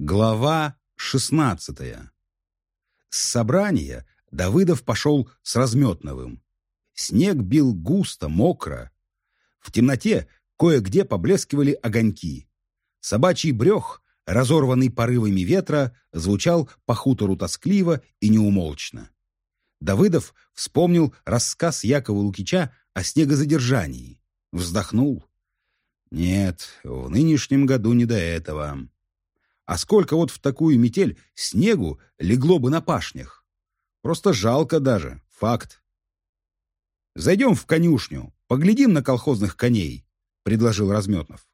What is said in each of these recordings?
Глава шестнадцатая. С собрания Давыдов пошел с Разметновым. Снег бил густо, мокро. В темноте кое-где поблескивали огоньки. Собачий брех, разорванный порывами ветра, звучал по хутору тоскливо и неумолчно. Давыдов вспомнил рассказ Якова Лукича о снегозадержании. Вздохнул. Нет, в нынешнем году не до этого. А сколько вот в такую метель снегу легло бы на пашнях? Просто жалко даже, факт. «Зайдем в конюшню, поглядим на колхозных коней», — предложил Разметнов.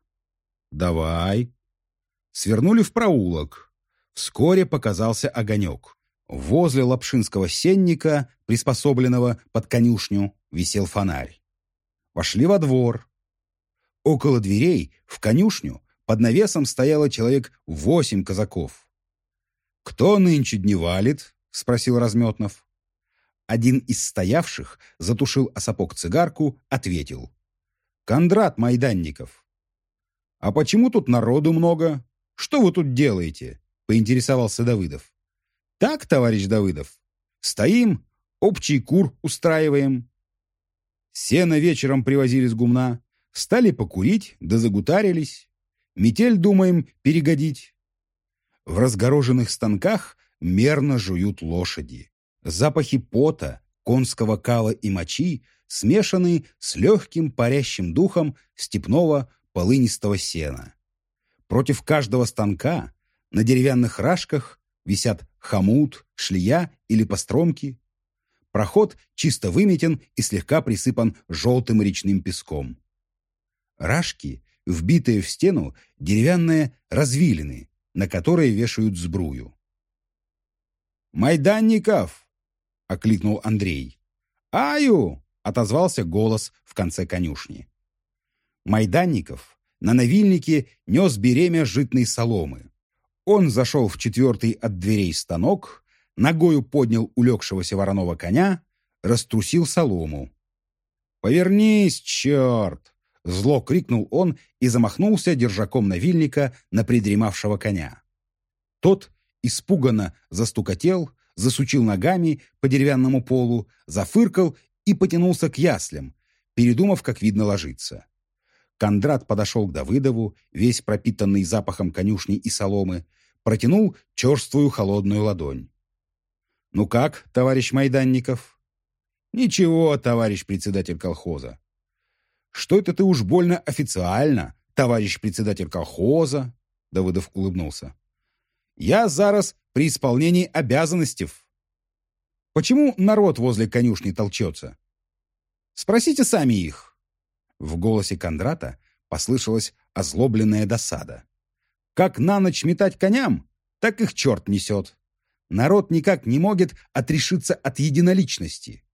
«Давай». Свернули в проулок. Вскоре показался огонек. Возле лапшинского сенника, приспособленного под конюшню, висел фонарь. Вошли во двор. Около дверей, в конюшню, под навесом стояло человек восемь казаков. «Кто нынче дневалит?» — спросил Разметнов. Один из стоявших затушил о сапог цигарку, ответил. «Кондрат Майданников». «А почему тут народу много? Что вы тут делаете?» — поинтересовался Давыдов. «Так, товарищ Давыдов, стоим, общий кур устраиваем». Сено вечером привозили с гумна, стали покурить, да загутарились. Метель, думаем, перегодить. В разгороженных станках мерно жуют лошади. Запахи пота, конского кала и мочи смешаны с легким парящим духом степного полынистого сена. Против каждого станка на деревянных рашках висят хомут, шлея или постромки. Проход чисто выметен и слегка присыпан желтым речным песком. Рашки вбитые в стену деревянные развилины, на которые вешают сбрую. «Майданников!» — окликнул Андрей. «Аю!» — отозвался голос в конце конюшни. Майданников на навильнике нес беремя житной соломы. Он зашел в четвертый от дверей станок, ногою поднял улегшегося вороного коня, раструсил солому. «Повернись, черт!» Зло крикнул он и замахнулся держаком навильника на придремавшего коня. Тот испуганно застукотел, засучил ногами по деревянному полу, зафыркал и потянулся к яслям, передумав, как видно, ложиться. Кондрат подошел к Давыдову, весь пропитанный запахом конюшни и соломы, протянул черствую холодную ладонь. «Ну как, товарищ Майданников?» «Ничего, товарищ председатель колхоза. Что это ты уж больно официально, товарищ председатель колхоза?» Давыдов улыбнулся. «Я зараз при исполнении обязанностей. Почему народ возле конюшни толчется? Спросите сами их». В голосе Кондрата послышалась озлобленная досада. «Как на ночь метать коням, так их черт несет. Народ никак не может отрешиться от единоличности.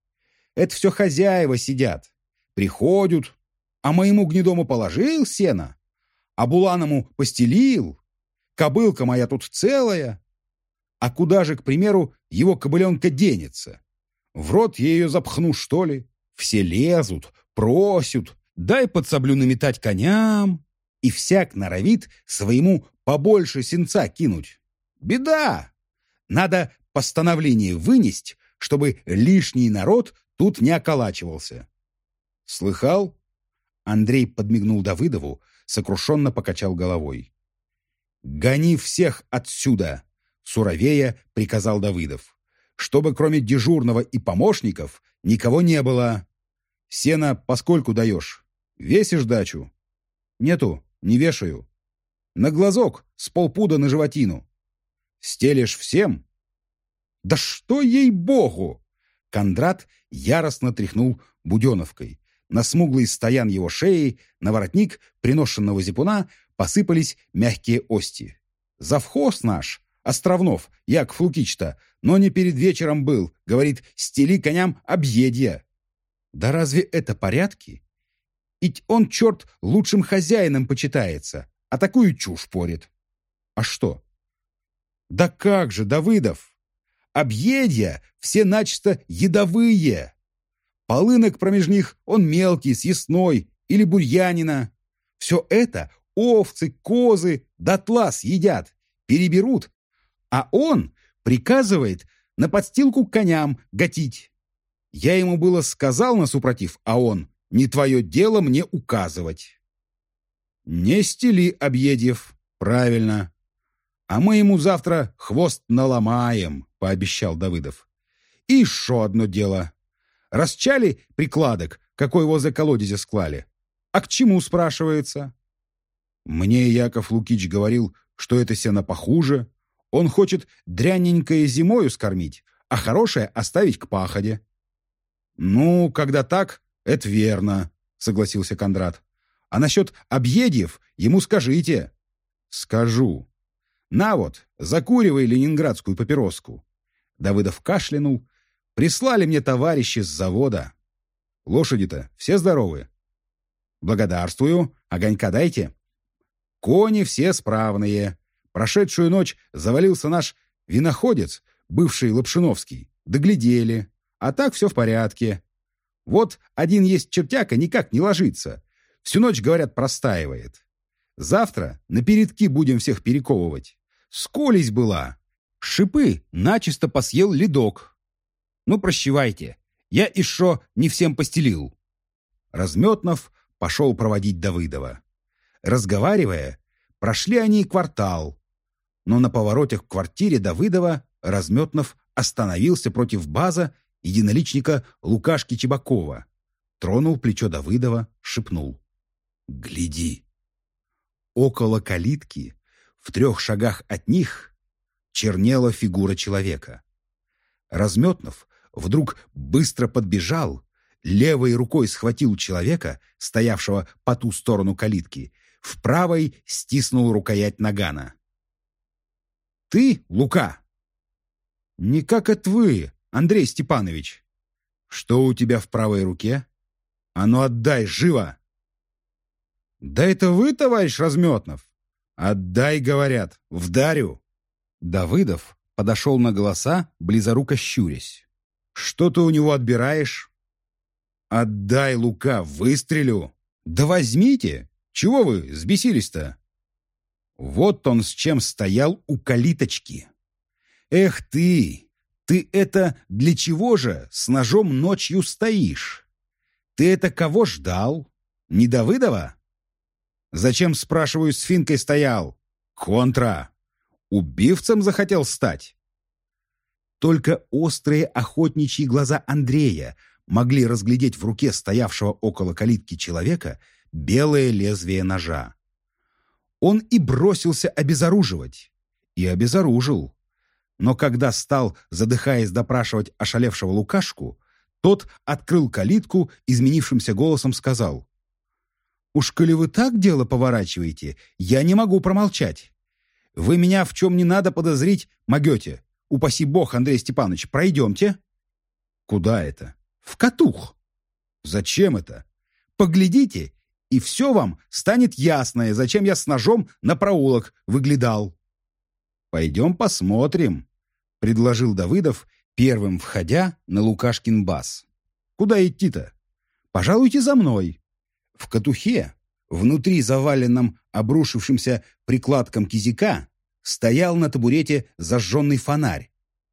Это все хозяева сидят. Приходят, а моему гнедому положил сено, а буланому постелил, кобылка моя тут целая. А куда же, к примеру, его кобыленка денется? В рот я ее запхну, что ли? Все лезут, просят, дай подсоблю наметать коням. И всяк норовит своему побольше сенца кинуть. Беда! Надо постановление вынести, чтобы лишний народ тут не околачивался. Слыхал? Андрей подмигнул Давыдову, сокрушенно покачал головой. «Гони всех отсюда!» — суровея приказал Давыдов. «Чтобы кроме дежурного и помощников никого не было. Сена поскольку даешь? Весишь дачу?» «Нету, не вешаю. На глазок с полпуда на животину. Стелишь всем?» «Да что ей-богу!» Кондрат яростно тряхнул буденовкой. На смуглый стоян его шеи, на воротник приношенного зипуна посыпались мягкие ости. «Завхоз наш, Островнов, Яков Лукич-то, но не перед вечером был, говорит, стели коням объедья». «Да разве это порядки? Ведь он, черт, лучшим хозяином почитается, а такую чушь порит». «А что?» «Да как же, Давыдов! Объедья все начисто едовые!» Полынок промеж них он мелкий, съестной или бурьянина. Все это овцы, козы, дотла съедят. переберут, а он приказывает на подстилку коням гатить. Я ему было сказал на супротив, а он «Не твое дело мне указывать». «Не стели, Объедев, правильно. А мы ему завтра хвост наломаем», — пообещал Давыдов. «И еще одно дело. Расчали прикладок, какой возле колодезя склали. А к чему, спрашивается?» Мне Яков Лукич говорил, что это сено похуже. Он хочет дрянненькое зимою скормить, а хорошее оставить к паходе. «Ну, когда так, это верно», — согласился Кондрат. «А насчет объедьев ему скажите». «Скажу. На вот, закуривай ленинградскую папироску». Давыдов кашлянул. «Прислали мне товарищи с завода. Лошади-то все здоровы?» «Благодарствую. Огонька дайте». «Кони все справные. Прошедшую ночь завалился наш виноходец, бывший Лапшиновский. Доглядели. А так все в порядке. Вот один есть чертяка, никак не ложится. Всю ночь, говорят, простаивает. Завтра на передки будем всех перековывать. Сколись была. Шипы начисто посъел ледок. Ну, прощевайте. Я еще не всем постелил. Разметнов пошел проводить Давыдова. Разговаривая, прошли они квартал. Но на повороте к квартире Давыдова Разметнов остановился против база единоличника Лукашки Чебакова, тронул плечо Давыдова, шепнул. «Гляди!» Около калитки, в трех шагах от них, чернела фигура человека. Разметнов вдруг быстро подбежал, левой рукой схватил человека, стоявшего по ту сторону калитки, в правой стиснул рукоять нагана. «Ты, Лука?» «Не как это вы, Андрей Степанович!» «Что у тебя в правой руке? А ну отдай, живо!» «Да это вы, товарищ Разметнов!» «Отдай, говорят, вдарю!» Давыдов подошел на голоса, близоруко щурясь. «Что ты у него отбираешь?» «Отдай, Лука, выстрелю!» «Да возьмите! Чего вы взбесились-то?» Вот он с чем стоял у калиточки. «Эх ты! Ты это для чего же с ножом ночью стоишь? Ты это кого ждал? Не Давыдова?» «Зачем, спрашиваю, с финкой стоял?» «Контра! Убивцем захотел стать?» Только острые охотничьи глаза Андрея могли разглядеть в руке стоявшего около калитки человека белое лезвие ножа. Он и бросился обезоруживать. И обезоружил. Но когда стал, задыхаясь, допрашивать ошалевшего Лукашку, тот открыл калитку, изменившимся голосом сказал. «Уж коли вы так дело поворачиваете, я не могу промолчать. Вы меня в чем не надо подозрить могете. Упаси бог, Андрей Степанович, пройдемте». «Куда это?» «В катух». «Зачем это?» «Поглядите, и все вам станет ясное, зачем я с ножом на проулок выглядал». «Пойдем посмотрим», — предложил Давыдов, первым входя на Лукашкин бас. «Куда идти-то? Пожалуйте за мной». В катухе, внутри заваленном обрушившимся прикладком кизика, стоял на табурете зажженный фонарь.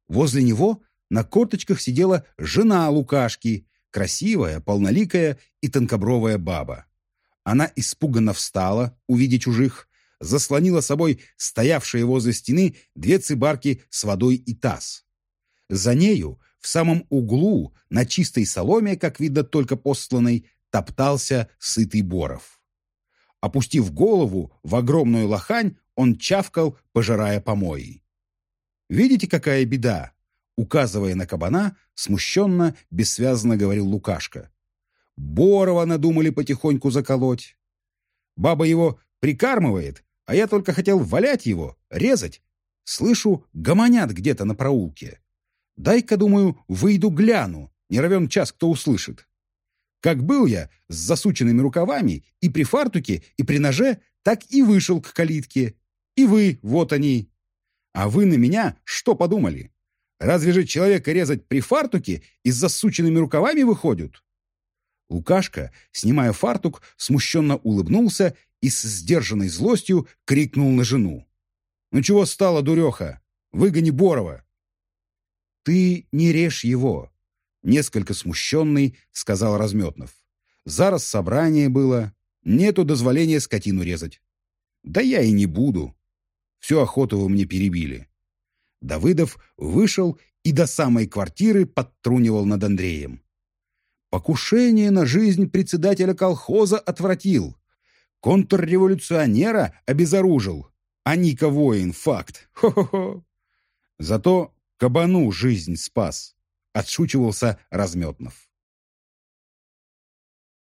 Возле него на корточках сидела жена Лукашки, красивая, полноликая и тонкобровая баба. Она испуганно встала, увидя чужих, заслонила собой стоявшие возле стены две цибарки с водой и таз. За нею, в самом углу, на чистой соломе, как видно только посланной, топтался сытый Боров. Опустив голову в огромную лохань, он чавкал, пожирая помои. «Видите, какая беда?» Указывая на кабана, смущенно, бессвязно говорил Лукашка. «Борова надумали потихоньку заколоть. Баба его прикармывает, а я только хотел валять его, резать. Слышу, гомонят где-то на проулке. Дай-ка, думаю, выйду гляну, не равен час кто услышит. Как был я с засученными рукавами и при фартуке, и при ноже, так и вышел к калитке. И вы, вот они. А вы на меня что подумали? Разве же человека резать при фартуке и с засученными рукавами выходят? Лукашка, снимая фартук, смущенно улыбнулся и с сдержанной злостью крикнул на жену. Ну чего стало, дуреха? Выгони Борова!» «Ты не режь его!» Несколько смущенный, сказал Разметнов. «Зараз собрание было. Нету дозволения скотину резать». «Да я и не буду. Всю охоту вы мне перебили». Давыдов вышел и до самой квартиры подтрунивал над Андреем. Покушение на жизнь председателя колхоза отвратил. Контрреволюционера обезоружил. А Ника воин, факт. Хо-хо-хо. Зато кабану жизнь спас. Отшучивался Разметнов.